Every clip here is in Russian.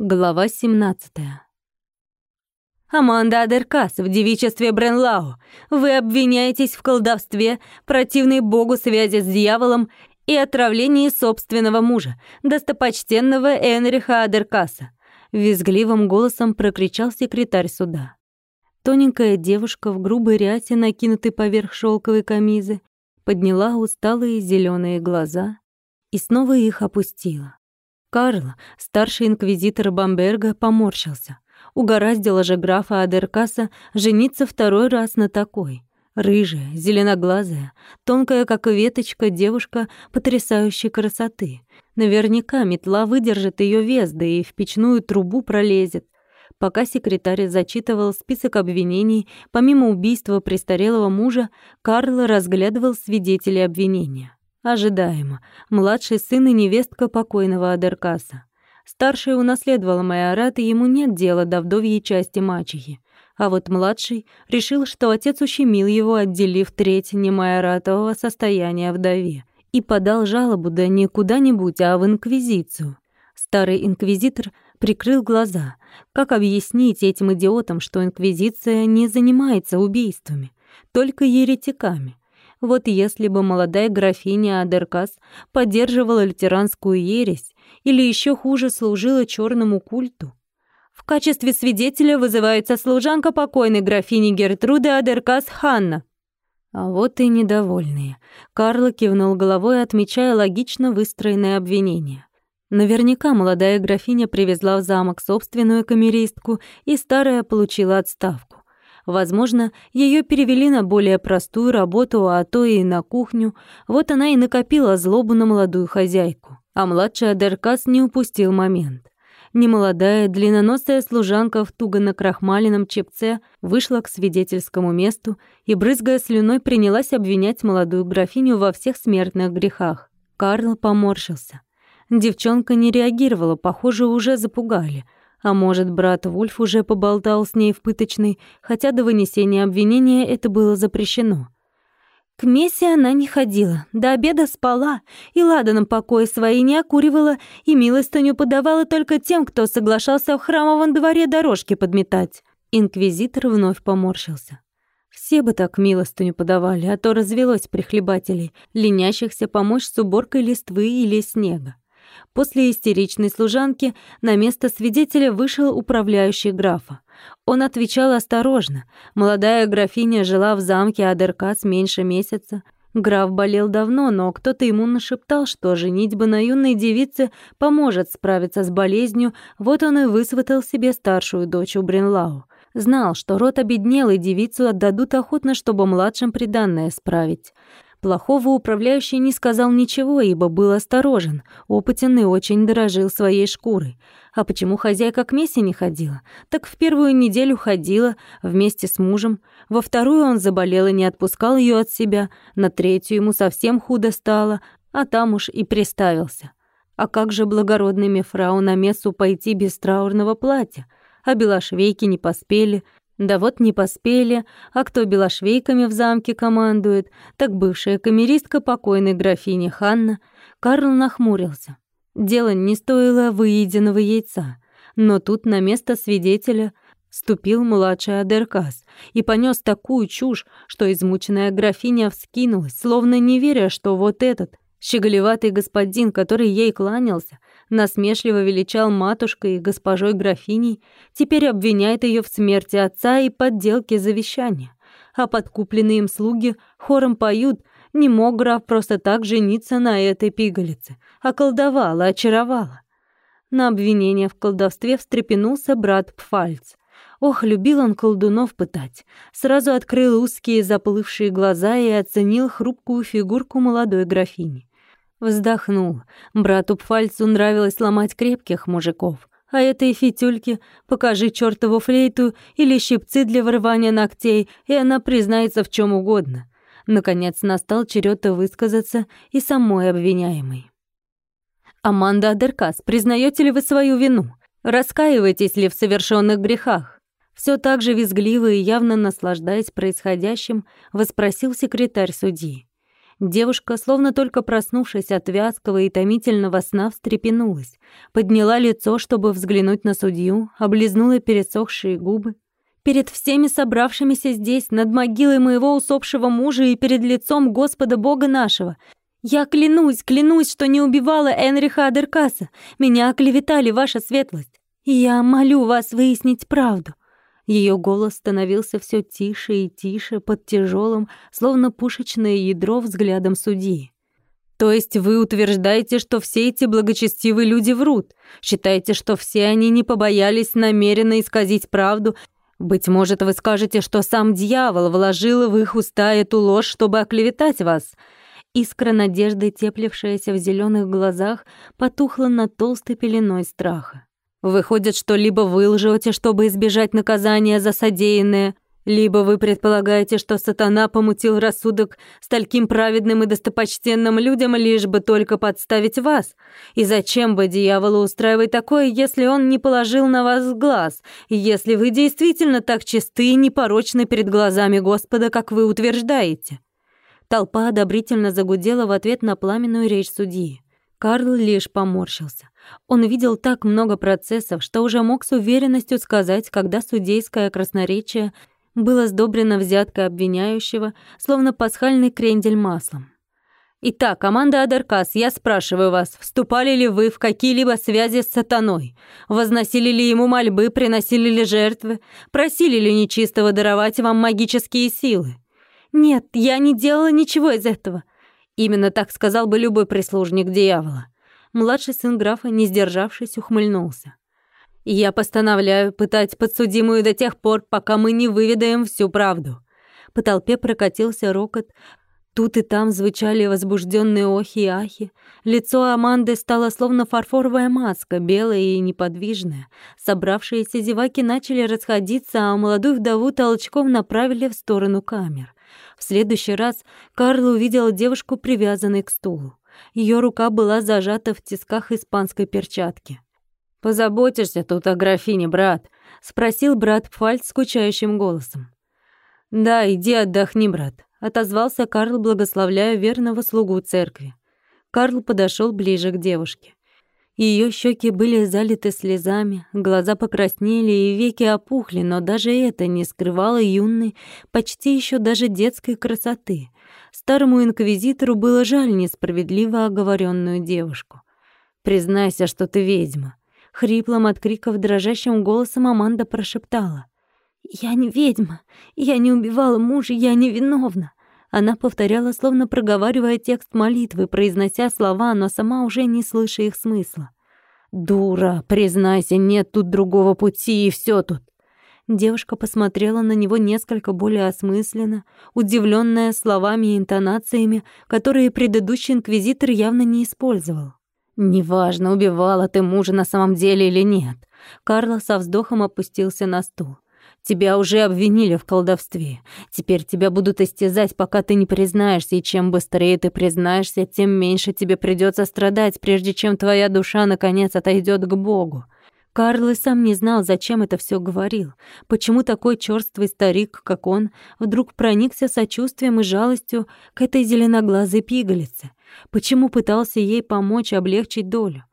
Глава 17. Аманда Адеркас в девичестве Бренлау. Вы обвиняетесь в колдовстве, противной богу связи с дьяволом и отравлении собственного мужа, достопочтенного Энриха Адеркаса. Визгливым голосом прокричал секретарь суда. Тоненькая девушка в грубой рясе, накинутой поверх шелковой камизы, подняла усталые зеленые глаза и снова их опустила. Карл, старший инквизитор Бамберга, поморщился. Угораздило же графа Адеркаса жениться второй раз на такой. Рыжая, зеленоглазая, тонкая, как веточка, девушка потрясающей красоты. Наверняка метла выдержит ее вес, да и в печную трубу пролезет. Пока секретарь зачитывал список обвинений, помимо убийства престарелого мужа, Карл разглядывал свидетелей обвинения. Ожидаемо. Младший сын и невестка покойного Адеркаса. Старший унаследовал майорат, и ему нет дела до вдовьей части мачехи. А вот младший решил, что отец ущемил его, отделив треть немайоратового состояния вдове, и подал жалобу да не куда-нибудь, а в инквизицию. Старый инквизитор прикрыл глаза. Как объяснить этим идиотам, что инквизиция не занимается убийствами, только еретиками? Вот если бы молодая графиня Адеркас поддерживала лютеранскую ересь или еще хуже служила черному культу. В качестве свидетеля вызывается служанка покойной графини Гертруды Адеркас Ханна. А вот и недовольные. Карла кивнул головой, отмечая логично выстроенное обвинение. Наверняка молодая графиня привезла в замок собственную камеристку, и старая получила отставку. Возможно, ее перевели на более простую работу, а то и на кухню. Вот она и накопила злобу на молодую хозяйку. А младший Адеркас не упустил момент. Немолодая, длинноносая служанка в туго накрахмаленном чепце вышла к свидетельскому месту и, брызгая слюной, принялась обвинять молодую графиню во всех смертных грехах. Карл поморщился. Девчонка не реагировала, похоже, уже запугали — а может, брат Вульф уже поболтал с ней в пыточной, хотя до вынесения обвинения это было запрещено. К Мессе она не ходила, до обеда спала, и ладаном покои свои не окуривала, и милостыню подавала только тем, кто соглашался в храмовом дворе дорожки подметать. Инквизитор вновь поморщился. Все бы так милостыню подавали, а то развелось прихлебателей, ленящихся помочь с уборкой листвы или снега. После истеричной служанки на место свидетеля вышел управляющий графа. Он отвечал осторожно. Молодая графиня жила в замке Адеркас меньше месяца. Граф болел давно, но кто-то ему нашептал, что женитьба на юной девице поможет справиться с болезнью, вот он и высватал себе старшую дочь у Бренлау. Знал, что род обеднел, и девицу отдадут охотно, чтобы младшим приданное справить. Плохого управляющий не сказал ничего, ибо был осторожен, опытен и очень дорожил своей шкурой. А почему хозяйка к Мессе не ходила? Так в первую неделю ходила вместе с мужем, во вторую он заболел и не отпускал ее от себя, на третью ему совсем худо стало, а там уж и приставился. А как же благородный мефрау на Мессу пойти без траурного платья? А белошвейки не поспели — да вот не поспели, а кто белошвейками в замке командует, так бывшая камеристка покойной графини Ханна. Карл нахмурился. Дело не стоило выеденного яйца, но тут на место свидетеля ступил младший Адеркас и понес такую чушь, что измученная графиня вскинулась, словно не веря, что вот этот щеголеватый господин, который ей кланялся, насмешливо величал матушкой и госпожой графиней, теперь обвиняет ее в смерти отца и подделке завещания. А подкупленные им слуги хором поют «Не мог граф просто так жениться на этой пигалице, а колдовала, очаровала». На обвинение в колдовстве встрепенулся брат Пфальц. Ох, любил он колдунов пытать. Сразу открыл узкие заплывшие глаза и оценил хрупкую фигурку молодой графини. Вздохнул. Брату Пфальцу нравилось ломать крепких мужиков. А этой фитюльке покажи чертову флейту или щипцы для вырывания ногтей, и она признается в чем угодно. Наконец настал черед высказаться и самой обвиняемой. «Аманда Адеркас, признаете ли вы свою вину? Раскаиваетесь ли в совершенных грехах?» Все так же визгливо и явно наслаждаясь происходящим, воспросил секретарь судьи. Девушка, словно только проснувшись от вязкого и томительного сна, встрепенулась, подняла лицо, чтобы взглянуть на судью, облизнула пересохшие губы. Перед всеми собравшимися здесь, над могилой моего усопшего мужа и перед лицом Господа Бога нашего, я клянусь, клянусь, что не убивала Энриха Адеркаса. Меня оклеветали, ваша светлость. И я молю вас выяснить правду. Ее голос становился все тише и тише под тяжелым, словно пушечное ядро взглядом судьи. То есть вы утверждаете, что все эти благочестивые люди врут? Считаете, что все они не побоялись намеренно исказить правду? Быть может, вы скажете, что сам дьявол вложил в их уста эту ложь, чтобы оклеветать вас? Искра надежды, теплившаяся в зеленых глазах, потухла над толстой пеленой страха. Выходит, что либо вы лжете, чтобы избежать наказания за содеянное, либо вы предполагаете, что сатана помутил рассудок стольким праведным и достопочтенным людям, лишь бы только подставить вас. И зачем бы дьяволу устраивать такое, если он не положил на вас глаз, если вы действительно так чисты и непорочны перед глазами Господа, как вы утверждаете?» Толпа одобрительно загудела в ответ на пламенную речь судьи. Карл лишь поморщился. Он видел так много процессов, что уже мог с уверенностью сказать, когда судейское красноречие было сдобрено взяткой обвиняющего, словно пасхальный крендель маслом. «Итак, команда Адеркас, я спрашиваю вас, вступали ли вы в какие-либо связи с сатаной? Возносили ли ему мольбы, приносили ли жертвы? Просили ли нечистого даровать вам магические силы?» «Нет, я не делала ничего из этого», Именно так сказал бы любой прислужник дьявола. Младший сын графа, не сдержавшись, ухмыльнулся. «Я постановляю пытать подсудимую до тех пор, пока мы не выведаем всю правду». По толпе прокатился рокот. Тут и там звучали возбужденные охи и ахи. Лицо Аманды стало словно фарфоровая маска, белая и неподвижная. Собравшиеся зеваки начали расходиться, а молодую вдову толчком направили в сторону камер. В следующий раз Карл увидел девушку, привязанной к стулу. Ее рука была зажата в тисках испанской перчатки. «Позаботишься тут о графине, брат?» — спросил брат Пфальц скучающим голосом. «Да, иди отдохни, брат», — отозвался Карл, благословляя верного слугу церкви. Карл подошел ближе к девушке. Ее щеки были залиты слезами, глаза покраснели и веки опухли, но даже это не скрывало юной, почти еще даже детской красоты. Старому инквизитору было жаль несправедливо оговоренную девушку. «Признайся, что ты ведьма», — хриплым от криков дрожащим голосом Аманда прошептала. «Я не ведьма, я не убивала мужа, я не виновна». Она повторяла, словно проговаривая текст молитвы, произнося слова, но сама уже не слыша их смысла. «Дура, признайся, нет тут другого пути, и все тут». Девушка посмотрела на него несколько более осмысленно, удивленная словами и интонациями, которые предыдущий инквизитор явно не использовал. «Неважно, убивала ты мужа на самом деле или нет». Карло со вздохом опустился на стул. Тебя уже обвинили в колдовстве. Теперь тебя будут истязать, пока ты не признаешься, и чем быстрее ты признаешься, тем меньше тебе придется страдать, прежде чем твоя душа наконец отойдет к Богу. Карл и сам не знал, зачем это все говорил. Почему такой чёрствый старик, как он, вдруг проникся сочувствием и жалостью к этой зеленоглазой пигалице? Почему пытался ей помочь облегчить долю?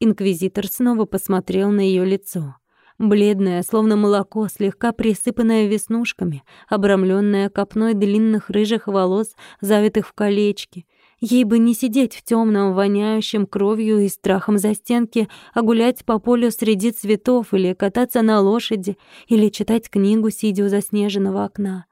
Инквизитор снова посмотрел на ее лицо бледная, словно молоко, слегка присыпанная веснушками, обрамленная копной длинных рыжих волос, завитых в колечки. Ей бы не сидеть в темном, воняющем кровью и страхом за стенки, а гулять по полю среди цветов или кататься на лошади, или читать книгу, сидя у заснеженного окна.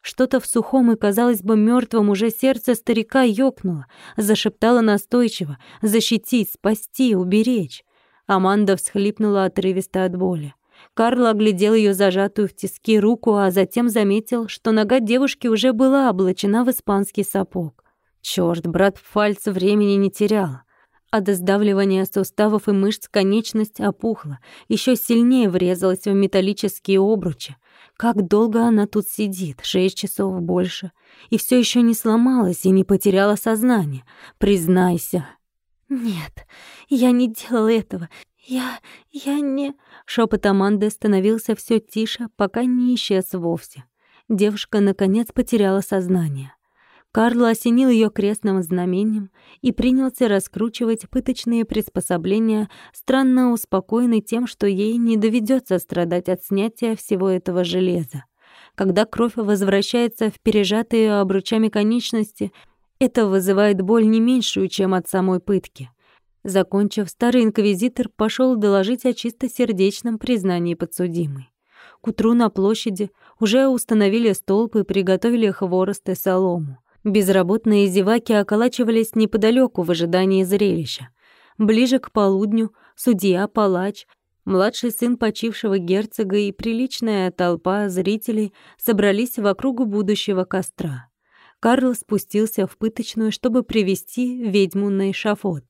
Что-то в сухом и, казалось бы, мертвом уже сердце старика ёкнуло, зашептало настойчиво «защитить, спасти, уберечь». Аманда всхлипнула отрывисто от боли. Карл оглядел ее зажатую в тиски руку, а затем заметил, что нога девушки уже была облачена в испанский сапог. Чёрт, брат Фальца времени не терял. От сдавливания суставов и мышц конечность опухла, еще сильнее врезалась в металлические обручи. Как долго она тут сидит? Шесть часов больше. И все еще не сломалась и не потеряла сознание. Признайся. «Нет, я не делала этого. Я... я не...» Шепот Аманды становился все тише, пока не исчез вовсе. Девушка, наконец, потеряла сознание. Карл осенил ее крестным знамением и принялся раскручивать пыточные приспособления, странно успокоенный тем, что ей не доведется страдать от снятия всего этого железа. Когда кровь возвращается в пережатые обручами конечности, это вызывает боль не меньшую, чем от самой пытки. Закончив, старый инквизитор пошел доложить о чистосердечном признании подсудимой. К утру на площади уже установили столб и приготовили хворост и солому. Безработные зеваки околачивались неподалеку в ожидании зрелища. Ближе к полудню судья, палач, младший сын почившего герцога и приличная толпа зрителей собрались вокруг будущего костра. Карл спустился в пыточную, чтобы привести ведьму на эшафот.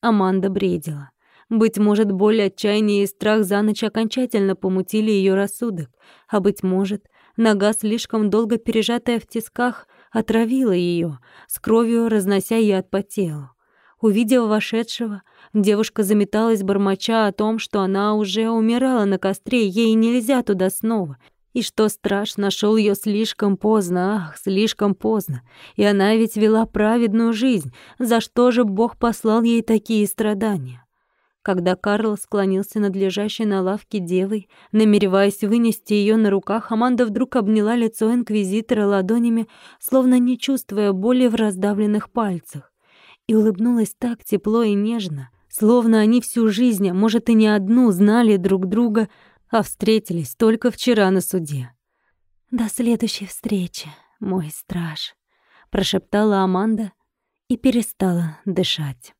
Аманда бредила. Быть может, боль, отчаяние и страх за ночь окончательно помутили ее рассудок, а быть может, нога, слишком долго пережатая в тисках, отравила ее, с кровью разнося яд по телу. Увидев вошедшего, девушка заметалась бормоча о том, что она уже умирала на костре, ей нельзя туда снова, и что страж нашел ее слишком поздно, ах, слишком поздно. И она ведь вела праведную жизнь, за что же Бог послал ей такие страдания? Когда Карл склонился над лежащей на лавке девой, намереваясь вынести ее на руках, Аманда вдруг обняла лицо инквизитора ладонями, словно не чувствуя боли в раздавленных пальцах, и улыбнулась так тепло и нежно, словно они всю жизнь, а может и не одну, знали друг друга, а встретились только вчера на суде. «До следующей встречи, мой страж», — прошептала Аманда и перестала дышать.